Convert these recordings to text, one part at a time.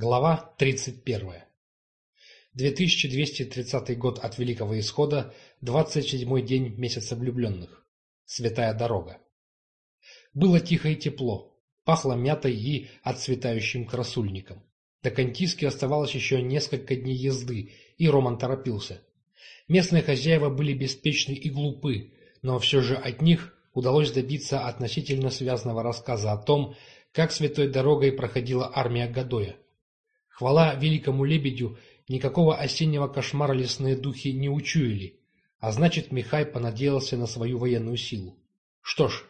Глава 31. 2230 год от Великого Исхода, 27-й день месяца влюбленных. Святая дорога. Было тихо и тепло, пахло мятой и отцветающим красульником. До Кантиски оставалось еще несколько дней езды, и Роман торопился. Местные хозяева были беспечны и глупы, но все же от них удалось добиться относительно связанного рассказа о том, как святой дорогой проходила армия Гадоя. Хвала великому лебедю, никакого осеннего кошмара лесные духи не учуяли, а значит Михай понадеялся на свою военную силу. Что ж,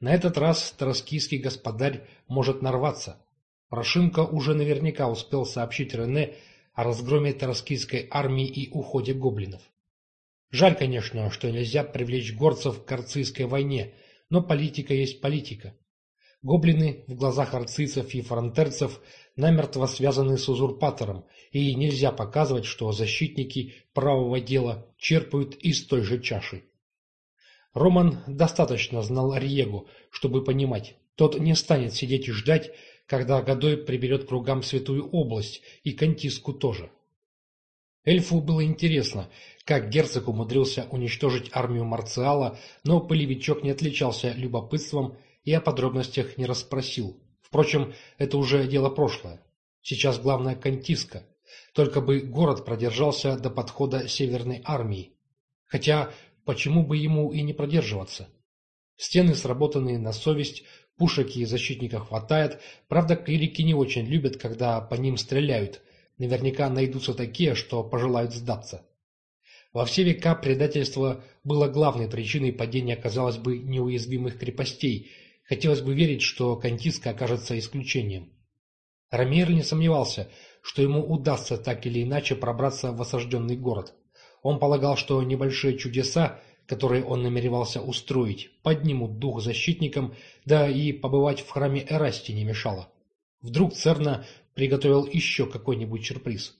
на этот раз Тараскийский господарь может нарваться. Порошинка уже наверняка успел сообщить Рене о разгроме Тараскийской армии и уходе гоблинов. Жаль, конечно, что нельзя привлечь горцев к арцийской войне, но политика есть политика. Гоблины в глазах арцийцев и фронтерцев намертво связаны с узурпатором, и нельзя показывать, что защитники правого дела черпают из той же чаши. Роман достаточно знал Риегу, чтобы понимать, тот не станет сидеть и ждать, когда Годой приберет к кругам Святую Область и Кантиску тоже. Эльфу было интересно, как герцог умудрился уничтожить армию Марциала, но полевичок не отличался любопытством и о подробностях не расспросил. Впрочем, это уже дело прошлое. Сейчас главное Кантиска. Только бы город продержался до подхода Северной армии. Хотя, почему бы ему и не продерживаться? Стены сработанные на совесть, пушек и защитников хватает, правда, клирики не очень любят, когда по ним стреляют. Наверняка найдутся такие, что пожелают сдаться. Во все века предательство было главной причиной падения, казалось бы, неуязвимых крепостей – Хотелось бы верить, что Кантиска окажется исключением. Рамир не сомневался, что ему удастся так или иначе пробраться в осажденный город. Он полагал, что небольшие чудеса, которые он намеревался устроить, поднимут дух защитникам, да и побывать в храме Эрасти не мешало. Вдруг Церна приготовил еще какой-нибудь сюрприз.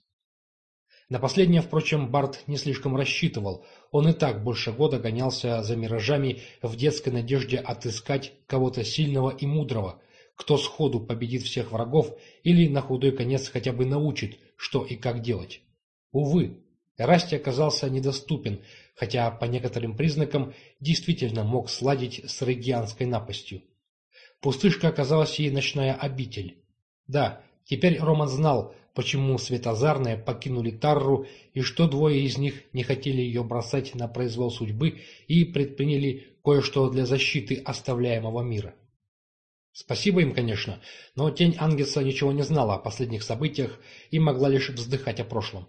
На последнее, впрочем, Барт не слишком рассчитывал. Он и так больше года гонялся за миражами в детской надежде отыскать кого-то сильного и мудрого, кто сходу победит всех врагов или на худой конец хотя бы научит, что и как делать. Увы, Эрасти оказался недоступен, хотя по некоторым признакам действительно мог сладить с регианской напастью. Пустышка оказалась ей ночная обитель. Да, теперь Роман знал, почему светозарные покинули Тарру и что двое из них не хотели ее бросать на произвол судьбы и предприняли кое-что для защиты оставляемого мира. Спасибо им, конечно, но тень Ангеса ничего не знала о последних событиях и могла лишь вздыхать о прошлом.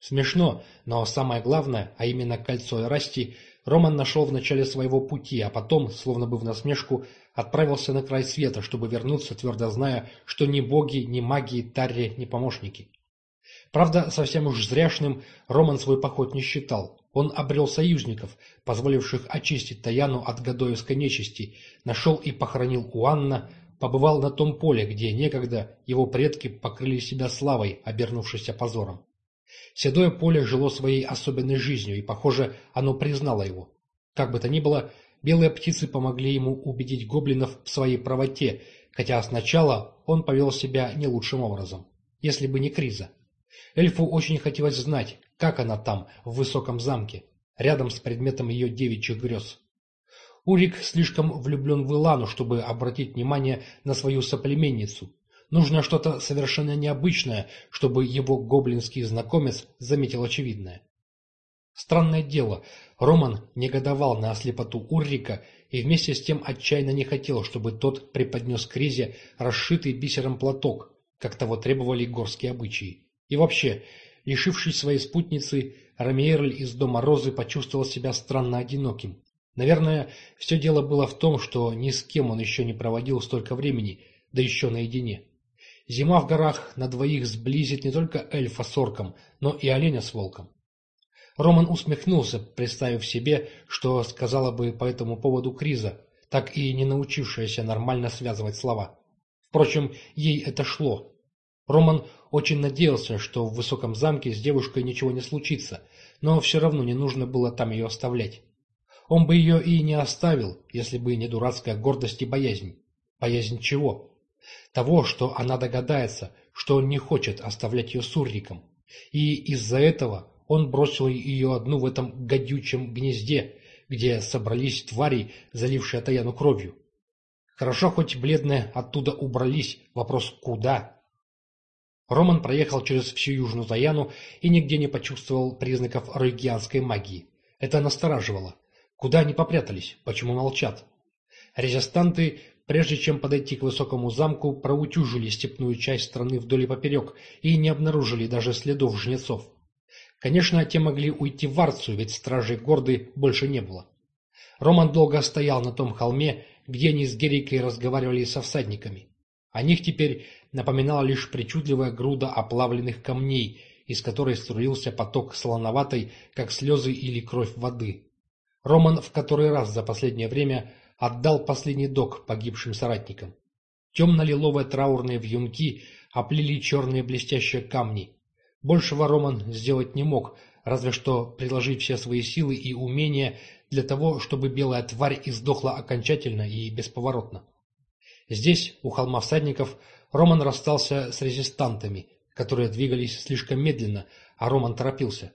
Смешно, но самое главное, а именно кольцо расти, Роман нашел в начале своего пути, а потом, словно бы в насмешку, отправился на край света, чтобы вернуться, твердо зная, что ни боги, ни маги, Тарри не помощники. Правда, совсем уж зряшным Роман свой поход не считал. Он обрел союзников, позволивших очистить Таяну от гадоевской нечисти, нашел и похоронил Уанна, побывал на том поле, где некогда его предки покрыли себя славой, обернувшейся позором. Седое поле жило своей особенной жизнью, и, похоже, оно признало его. Как бы то ни было, белые птицы помогли ему убедить гоблинов в своей правоте, хотя сначала он повел себя не лучшим образом. Если бы не Криза. Эльфу очень хотелось знать, как она там, в высоком замке, рядом с предметом ее девичьих грез. Урик слишком влюблен в Илану, чтобы обратить внимание на свою соплеменницу, Нужно что-то совершенно необычное, чтобы его гоблинский знакомец заметил очевидное. Странное дело, Роман негодовал на слепоту Уррика и вместе с тем отчаянно не хотел, чтобы тот преподнес Кризе расшитый бисером платок, как того требовали горские обычаи. И вообще, лишившись своей спутницы, Рамиерль из Дома Розы почувствовал себя странно одиноким. Наверное, все дело было в том, что ни с кем он еще не проводил столько времени, да еще наедине. Зима в горах на двоих сблизит не только эльфа с орком, но и оленя с волком. Роман усмехнулся, представив себе, что сказала бы по этому поводу Криза, так и не научившаяся нормально связывать слова. Впрочем, ей это шло. Роман очень надеялся, что в высоком замке с девушкой ничего не случится, но все равно не нужно было там ее оставлять. Он бы ее и не оставил, если бы не дурацкая гордость и боязнь. Боязнь чего? Того, что она догадается, что он не хочет оставлять ее с Урриком. И из-за этого он бросил ее одну в этом гадючем гнезде, где собрались твари, залившие Таяну кровью. Хорошо, хоть бледные оттуда убрались, вопрос «куда?». Роман проехал через всю Южную Таяну и нигде не почувствовал признаков ройгианской магии. Это настораживало. Куда они попрятались? Почему молчат? Резистанты, прежде чем подойти к высокому замку, проутюжили степную часть страны вдоль и поперек и не обнаружили даже следов жнецов. Конечно, те могли уйти в Арцию, ведь стражей Горды больше не было. Роман долго стоял на том холме, где они с Герикой разговаривали со всадниками. О них теперь напоминала лишь причудливая груда оплавленных камней, из которой струился поток слоноватой, как слезы или кровь воды. Роман в который раз за последнее время отдал последний док погибшим соратникам. Темно-лиловые траурные вьюнки оплели черные блестящие камни. Большего Роман сделать не мог, разве что приложить все свои силы и умения для того, чтобы белая тварь издохла окончательно и бесповоротно. Здесь, у холма всадников, Роман расстался с резистантами, которые двигались слишком медленно, а Роман торопился.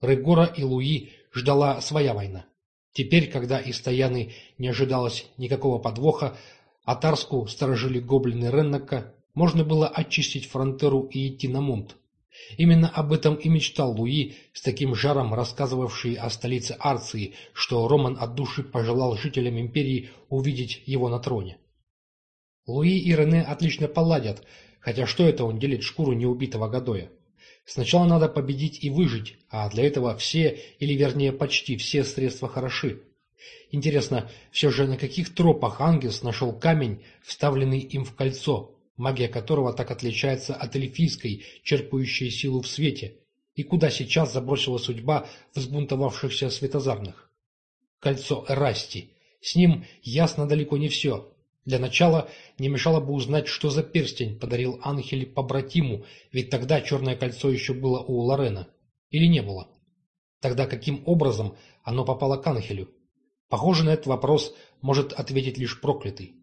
Регора и Луи ждала своя война. Теперь, когда из Таяны не ожидалось никакого подвоха, а Тарску сторожили гоблины Реннака, можно было очистить фронтеру и идти на Мунт. Именно об этом и мечтал Луи, с таким жаром рассказывавший о столице Арции, что Роман от души пожелал жителям империи увидеть его на троне. Луи и Рене отлично поладят, хотя что это он делит шкуру неубитого Гадоя? Сначала надо победить и выжить, а для этого все, или вернее почти все средства хороши. Интересно, все же на каких тропах Ангелс нашел камень, вставленный им в кольцо, магия которого так отличается от эльфийской, черпающей силу в свете, и куда сейчас забросила судьба взбунтовавшихся светозарных. Кольцо Эрасти. С ним ясно далеко не все. Для начала не мешало бы узнать, что за перстень подарил Анхель побратиму, ведь тогда черное кольцо еще было у Лорена. Или не было? Тогда каким образом оно попало к Анхелю? Похоже, на этот вопрос может ответить лишь проклятый.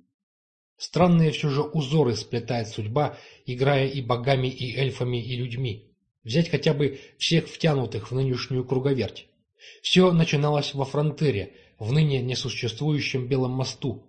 Странные все же узоры сплетает судьба, играя и богами, и эльфами, и людьми. Взять хотя бы всех втянутых в нынешнюю круговерть. Все начиналось во фронтере, в ныне несуществующем Белом мосту.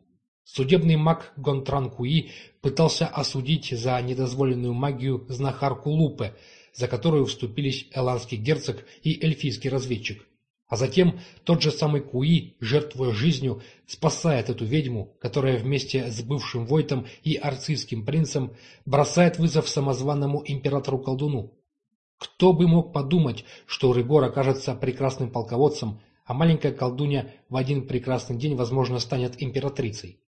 Судебный маг Гонтран Куи пытался осудить за недозволенную магию знахарку Лупе, за которую вступились эландский герцог и эльфийский разведчик. А затем тот же самый Куи, жертвуя жизнью, спасает эту ведьму, которая вместе с бывшим Войтом и арцийским принцем бросает вызов самозванному императору-колдуну. Кто бы мог подумать, что Рыгор окажется прекрасным полководцем, а маленькая колдунья в один прекрасный день, возможно, станет императрицей.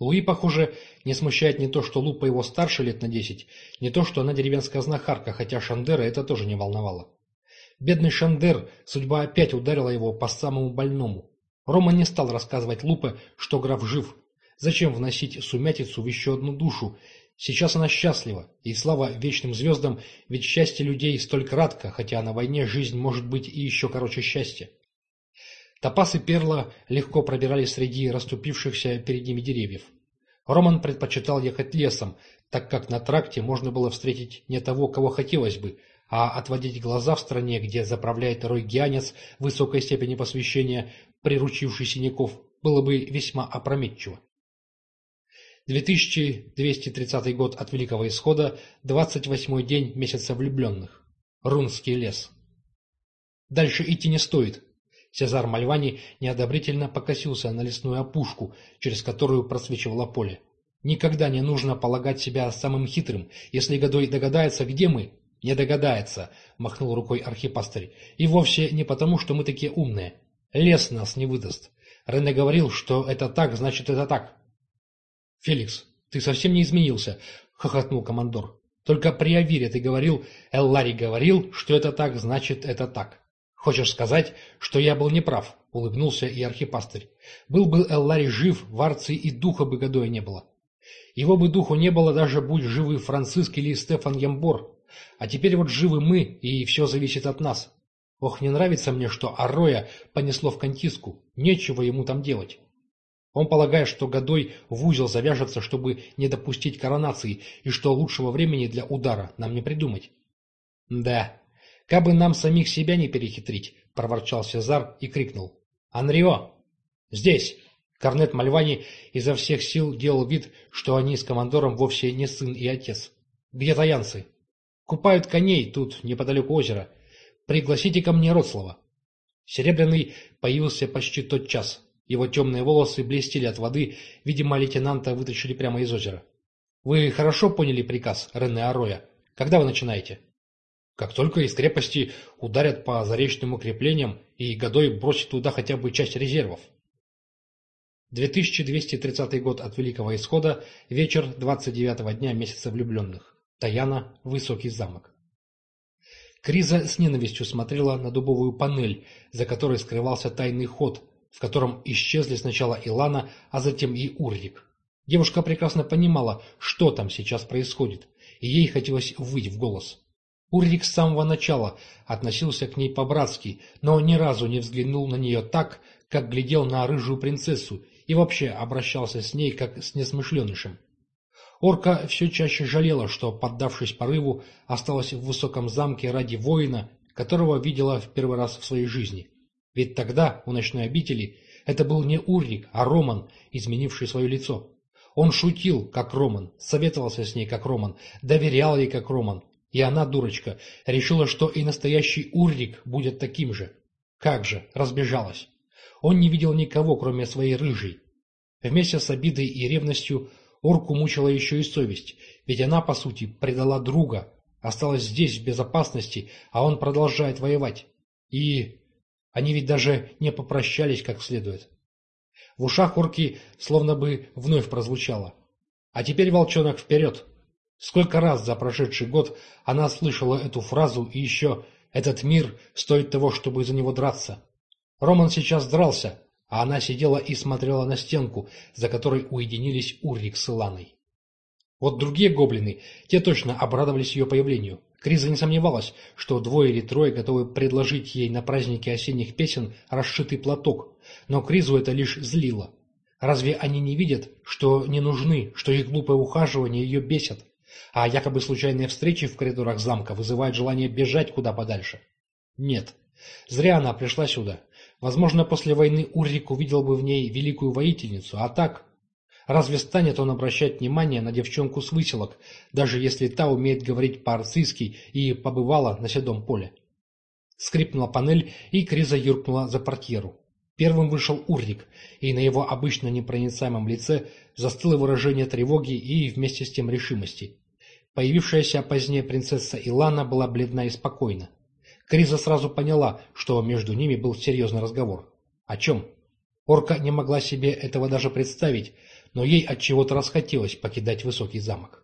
Луи, похоже, не смущает не то, что Лупа его старше лет на десять, не то, что она деревенская знахарка, хотя Шандера это тоже не волновало. Бедный Шандер, судьба опять ударила его по самому больному. Рома не стал рассказывать Лупе, что граф жив. Зачем вносить сумятицу в еще одну душу? Сейчас она счастлива, и слава вечным звездам, ведь счастье людей столь кратко, хотя на войне жизнь может быть и еще короче счастья. Топас и Перла легко пробирались среди расступившихся перед ними деревьев. Роман предпочитал ехать лесом, так как на тракте можно было встретить не того, кого хотелось бы, а отводить глаза в стране, где заправляет рой гианец высокой степени посвящения, приручивший синяков, было бы весьма опрометчиво. 2230 год от Великого Исхода, 28 день месяца влюбленных. Рунский лес. Дальше идти не стоит. Сезар Мальвани неодобрительно покосился на лесную опушку, через которую просвечивало поле. Никогда не нужно полагать себя самым хитрым. Если Годой догадается, где мы, «Не догадается», — махнул рукой архипастырь. «И вовсе не потому, что мы такие умные. Лес нас не выдаст. Рене говорил, что это так, значит, это так». «Феликс, ты совсем не изменился», — хохотнул командор. «Только при Авире ты говорил, Эллари говорил, что это так, значит, это так». «Хочешь сказать, что я был неправ?» — улыбнулся и архипастырь. «Был бы Эллари жив, в Арции и духа бы Гадоя не было. Его бы духу не было, даже будь живы Франциск или Стефан Ямбор, а теперь вот живы мы, и все зависит от нас. Ох, не нравится мне, что Арроя понесло в Кантиску. Нечего ему там делать. Он полагает, что Годой в узел завяжется, чтобы не допустить коронации, и что лучшего времени для удара нам не придумать. Да, кабы нам самих себя не перехитрить, проворчал Сезар и крикнул. Анрио! Здесь! Корнет Мальвани изо всех сил делал вид, что они с командором вовсе не сын и отец. Где таянцы? Купают коней тут, неподалеку озера. Пригласите ко мне Роцлава. Серебряный появился почти тот час. Его темные волосы блестели от воды, видимо, лейтенанта вытащили прямо из озера. «Вы хорошо поняли приказ Рене Ароя? Когда вы начинаете?» «Как только из крепости ударят по заречным укреплениям, и Годой бросит туда хотя бы часть резервов». 2230 год от Великого Исхода, вечер 29-го дня месяца влюбленных. Таяна, Высокий замок. Криза с ненавистью смотрела на дубовую панель, за которой скрывался тайный ход, в котором исчезли сначала Илана, а затем и Уррик. Девушка прекрасно понимала, что там сейчас происходит, и ей хотелось выть в голос. Уррик с самого начала относился к ней по-братски, но ни разу не взглянул на нее так, как глядел на рыжую принцессу, и вообще обращался с ней как с несмышленышем. Орка все чаще жалела, что, поддавшись порыву, осталась в высоком замке ради воина, которого видела в первый раз в своей жизни. Ведь тогда, у ночной обители, это был не Уррик, а Роман, изменивший свое лицо. Он шутил, как Роман, советовался с ней, как Роман, доверял ей, как Роман. И она, дурочка, решила, что и настоящий Уррик будет таким же. Как же, разбежалась. Он не видел никого, кроме своей рыжей. Вместе с обидой и ревностью Орку мучила еще и совесть, ведь она, по сути, предала друга, осталась здесь в безопасности, а он продолжает воевать. И они ведь даже не попрощались как следует. В ушах урки словно бы вновь прозвучало. А теперь, волчонок, вперед! Сколько раз за прошедший год она слышала эту фразу и еще «этот мир стоит того, чтобы за него драться». Роман сейчас дрался, а она сидела и смотрела на стенку, за которой уединились Уррик с Иланой. Вот другие гоблины, те точно обрадовались ее появлению. Криза не сомневалась, что двое или трое готовы предложить ей на празднике осенних песен расшитый платок, но Кризу это лишь злило. Разве они не видят, что не нужны, что их глупое ухаживание ее бесит, а якобы случайные встречи в коридорах замка вызывают желание бежать куда подальше? Нет, зря она пришла сюда. Возможно, после войны Уррик увидел бы в ней великую воительницу, а так Разве станет он обращать внимание на девчонку с выселок, даже если та умеет говорить по-арцистски и побывала на седом поле? Скрипнула панель, и Криза юркнула за портьеру. Первым вышел Уррик, и на его обычно непроницаемом лице застыло выражение тревоги и вместе с тем решимости. Появившаяся позднее принцесса Илана была бледна и спокойна. Криза сразу поняла, что между ними был серьезный разговор. О чем? Орка не могла себе этого даже представить, но ей от чего то расхотелось покидать высокий замок.